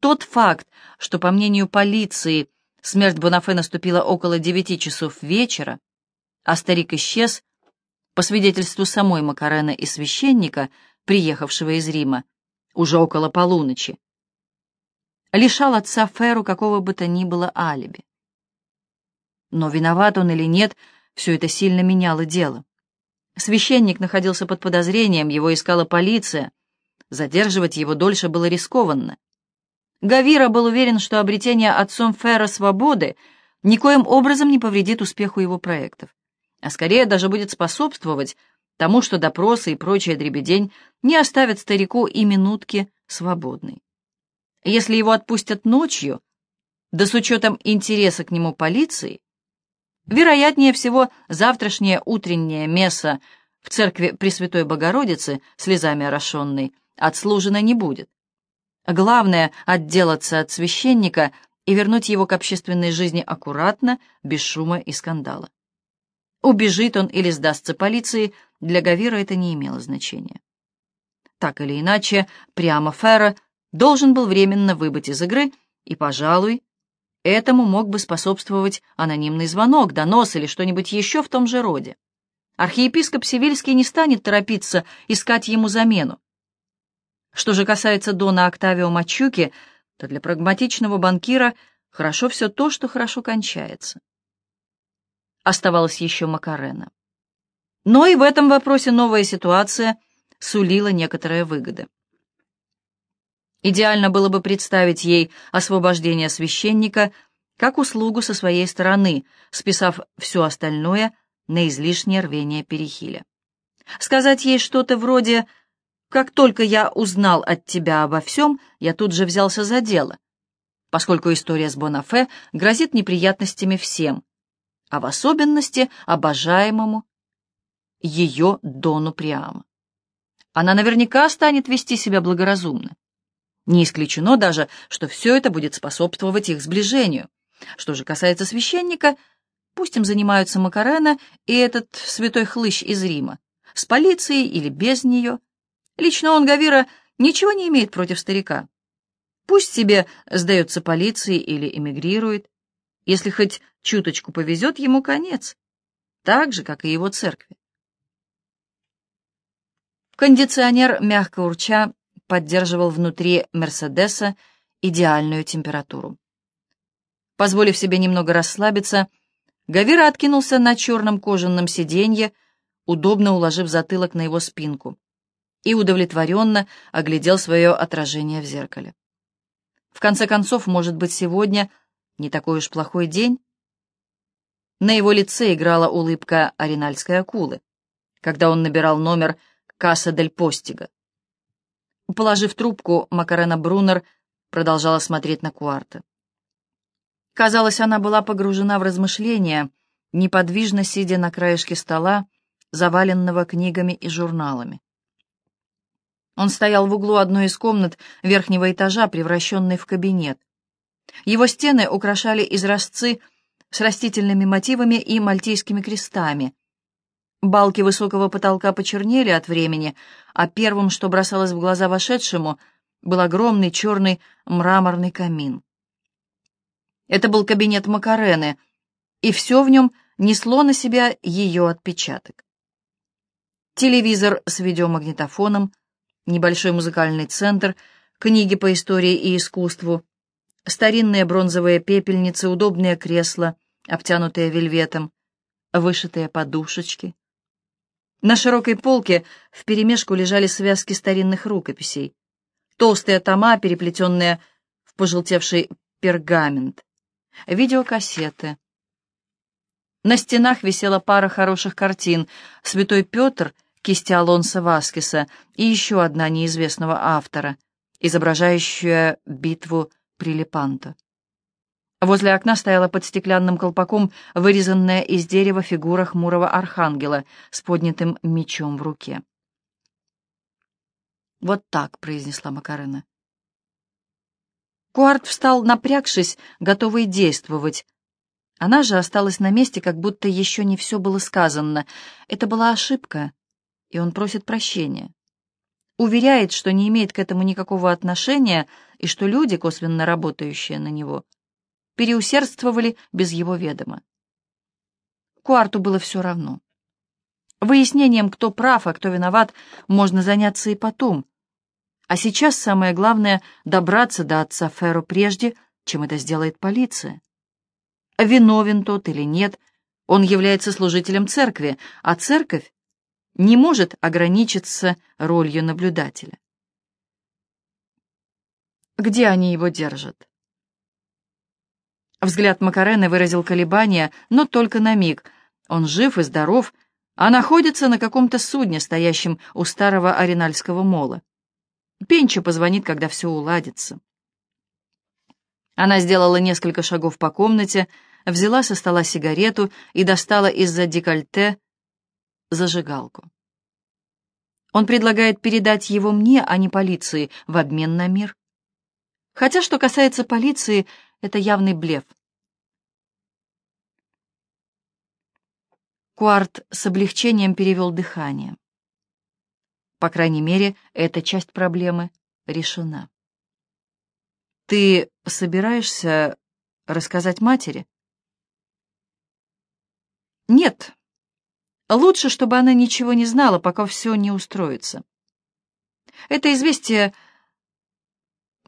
Тот факт, что, по мнению полиции, смерть Бонафе наступила около девяти часов вечера, а старик исчез, по свидетельству самой Макарены и священника, приехавшего из Рима, уже около полуночи, лишал отца Феру какого бы то ни было алиби. Но виноват он или нет, все это сильно меняло дело. Священник находился под подозрением, его искала полиция. Задерживать его дольше было рискованно. Гавира был уверен, что обретение отцом Фера свободы никоим образом не повредит успеху его проектов, а скорее даже будет способствовать тому, что допросы и прочая дребедень не оставят старику и минутки свободной. Если его отпустят ночью, да с учетом интереса к нему полиции, вероятнее всего завтрашнее утреннее месса в церкви Пресвятой Богородицы, слезами орошенной, отслужено не будет. Главное — отделаться от священника и вернуть его к общественной жизни аккуратно, без шума и скандала. Убежит он или сдастся полиции, для Гавира это не имело значения. Так или иначе, прямо Ферро должен был временно выбыть из игры, и, пожалуй, этому мог бы способствовать анонимный звонок, донос или что-нибудь еще в том же роде. Архиепископ Севильский не станет торопиться искать ему замену. Что же касается Дона Октавио Мачуки, то для прагматичного банкира хорошо все то, что хорошо кончается. Оставалась еще Макарена. Но и в этом вопросе новая ситуация сулила некоторые выгоды. Идеально было бы представить ей освобождение священника как услугу со своей стороны, списав все остальное на излишнее рвение Перехиля. Сказать ей что-то вроде как только я узнал от тебя обо всем, я тут же взялся за дело, поскольку история с Бонафе грозит неприятностями всем, а в особенности обожаемому ее Дону Приама. Она наверняка станет вести себя благоразумно. Не исключено даже, что все это будет способствовать их сближению. Что же касается священника, пусть им занимаются Макарена и этот святой хлыщ из Рима, с полицией или без нее — Лично он, Гавира, ничего не имеет против старика. Пусть себе сдается полиции или эмигрирует. Если хоть чуточку повезет, ему конец. Так же, как и его церкви. Кондиционер, мягко урча, поддерживал внутри Мерседеса идеальную температуру. Позволив себе немного расслабиться, Гавира откинулся на черном кожаном сиденье, удобно уложив затылок на его спинку и удовлетворенно оглядел свое отражение в зеркале. В конце концов, может быть, сегодня не такой уж плохой день? На его лице играла улыбка оринальской акулы, когда он набирал номер Касса дель Постига. Положив трубку, Макарена Брунер продолжала смотреть на Куарта. Казалось, она была погружена в размышления, неподвижно сидя на краешке стола, заваленного книгами и журналами. Он стоял в углу одной из комнат верхнего этажа, превращенной в кабинет. Его стены украшали изразцы с растительными мотивами и мальтийскими крестами. Балки высокого потолка почернели от времени, а первым, что бросалось в глаза вошедшему, был огромный черный мраморный камин. Это был кабинет Макарены, и все в нем несло на себя ее отпечаток. Телевизор с видеомагнитофоном, небольшой музыкальный центр, книги по истории и искусству, старинные бронзовые пепельницы, удобные кресла, обтянутые вельветом, вышитые подушечки. На широкой полке вперемешку лежали связки старинных рукописей, толстые тома, переплетенные в пожелтевший пергамент, видеокассеты. На стенах висела пара хороших картин «Святой Петр» кисти Алонса Васкеса и еще одна неизвестного автора, изображающая битву при Лепанто. Возле окна стояла под стеклянным колпаком вырезанная из дерева фигура хмурого архангела с поднятым мечом в руке. «Вот так», — произнесла Макарена. Куарт встал, напрягшись, готовый действовать. Она же осталась на месте, как будто еще не все было сказано. Это была ошибка и он просит прощения. уверяет, что не имеет к этому никакого отношения и что люди, косвенно работающие на него, переусердствовали без его ведома. Куарту было все равно. Выяснением, кто прав, а кто виноват, можно заняться и потом. А сейчас самое главное — добраться до отца Ферро прежде, чем это сделает полиция. Виновен тот или нет, он является служителем церкви, а церковь не может ограничиться ролью наблюдателя. Где они его держат? Взгляд Макарены выразил колебания, но только на миг. Он жив и здоров, а находится на каком-то судне, стоящем у старого Аринальского мола. Пенча позвонит, когда все уладится. Она сделала несколько шагов по комнате, взяла со стола сигарету и достала из-за декольте зажигалку. Он предлагает передать его мне, а не полиции, в обмен на мир. Хотя, что касается полиции, это явный блеф. Куарт с облегчением перевел дыхание. По крайней мере, эта часть проблемы решена. «Ты собираешься рассказать матери?» «Нет. Лучше, чтобы она ничего не знала, пока все не устроится. Это известие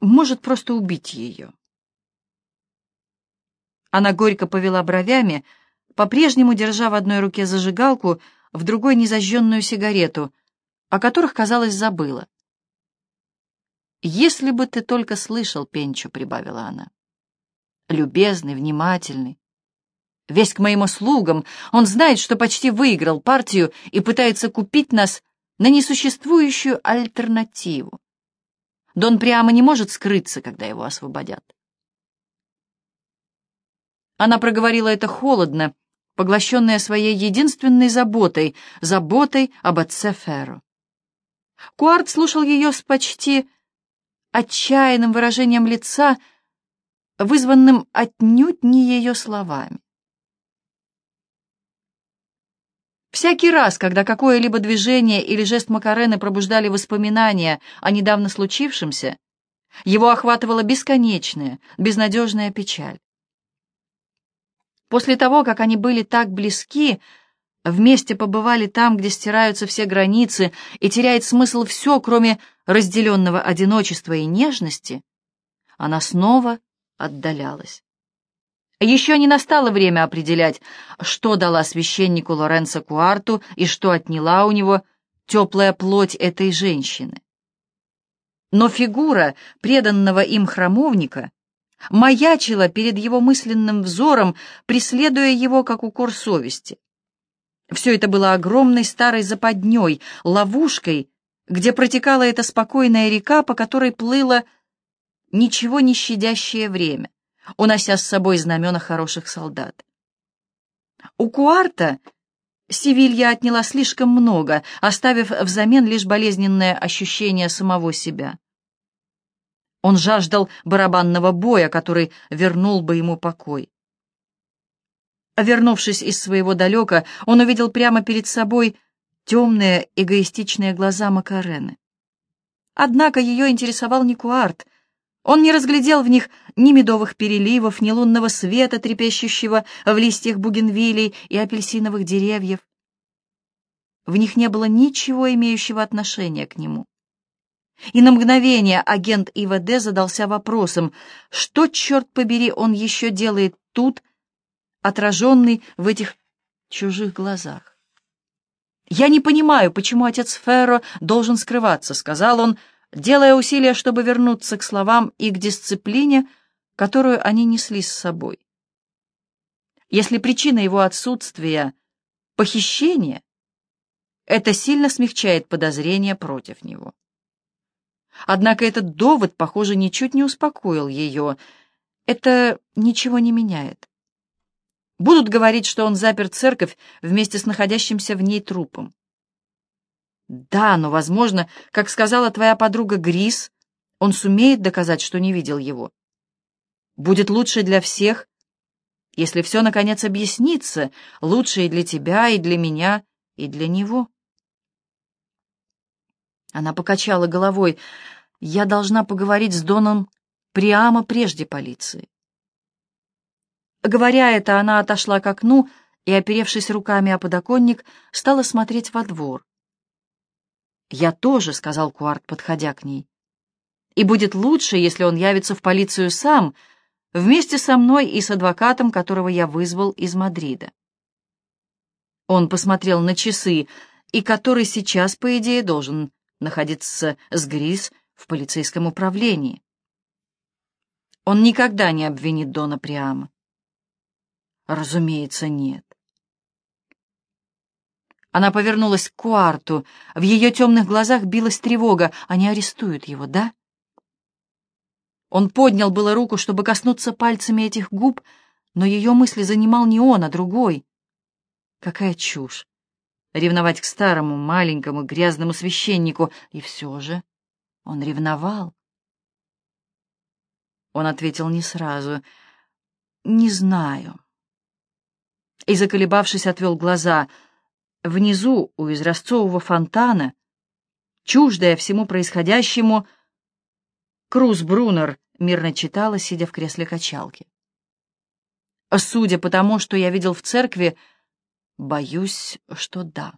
может просто убить ее». Она горько повела бровями, по-прежнему держа в одной руке зажигалку, в другой незажженную сигарету, о которых, казалось, забыла. «Если бы ты только слышал, Пенчу», — прибавила она. «Любезный, внимательный. Весь к моим услугам. Он знает, что почти выиграл партию и пытается купить нас на несуществующую альтернативу. Дон прямо не может скрыться, когда его освободят». Она проговорила это холодно, поглощенная своей единственной заботой, заботой об отце Ферро. Куарт слушал ее с почти отчаянным выражением лица, вызванным отнюдь не ее словами. Всякий раз, когда какое-либо движение или жест Макарены пробуждали воспоминания о недавно случившемся, его охватывала бесконечная, безнадежная печаль. После того, как они были так близки, вместе побывали там, где стираются все границы и теряет смысл все, кроме разделенного одиночества и нежности, она снова отдалялась. Еще не настало время определять, что дала священнику Лоренцо Куарту и что отняла у него теплая плоть этой женщины. Но фигура преданного им храмовника маячила перед его мысленным взором, преследуя его как укор совести. Все это было огромной старой западней, ловушкой, где протекала эта спокойная река, по которой плыло ничего не щадящее время, унося с собой знамена хороших солдат. У Куарта Севилья отняла слишком много, оставив взамен лишь болезненное ощущение самого себя. Он жаждал барабанного боя, который вернул бы ему покой. Вернувшись из своего далека, он увидел прямо перед собой темные эгоистичные глаза Макарены. Однако ее интересовал не Куарт. Он не разглядел в них ни медовых переливов, ни лунного света, трепещущего в листьях бугенвилей и апельсиновых деревьев. В них не было ничего, имеющего отношения к нему. И на мгновение агент ИВД задался вопросом, что, черт побери, он еще делает тут, отраженный в этих чужих глазах. «Я не понимаю, почему отец Ферро должен скрываться», — сказал он, делая усилия, чтобы вернуться к словам и к дисциплине, которую они несли с собой. Если причина его отсутствия — похищение, это сильно смягчает подозрения против него. Однако этот довод, похоже, ничуть не успокоил ее. Это ничего не меняет. Будут говорить, что он запер церковь вместе с находящимся в ней трупом. Да, но, возможно, как сказала твоя подруга Грис, он сумеет доказать, что не видел его. Будет лучше для всех, если все, наконец, объяснится, лучше и для тебя, и для меня, и для него. Она покачала головой. «Я должна поговорить с Доном прямо прежде полиции». Говоря это, она отошла к окну и, оперевшись руками о подоконник, стала смотреть во двор. «Я тоже», — сказал Куарт, подходя к ней. «И будет лучше, если он явится в полицию сам, вместе со мной и с адвокатом, которого я вызвал из Мадрида». Он посмотрел на часы, и который сейчас, по идее, должен находиться с Грис в полицейском управлении. Он никогда не обвинит Дона Приама. Разумеется, нет. Она повернулась к Куарту. В ее темных глазах билась тревога. Они арестуют его, да? Он поднял было руку, чтобы коснуться пальцами этих губ, но ее мысли занимал не он, а другой. Какая чушь! Ревновать к старому, маленькому, грязному священнику. И все же он ревновал. Он ответил не сразу. «Не знаю». И, заколебавшись, отвел глаза. Внизу, у изразцового фонтана, чуждая всему происходящему, Круз Брунер мирно читала, сидя в кресле качалки. Судя по тому, что я видел в церкви, боюсь, что да.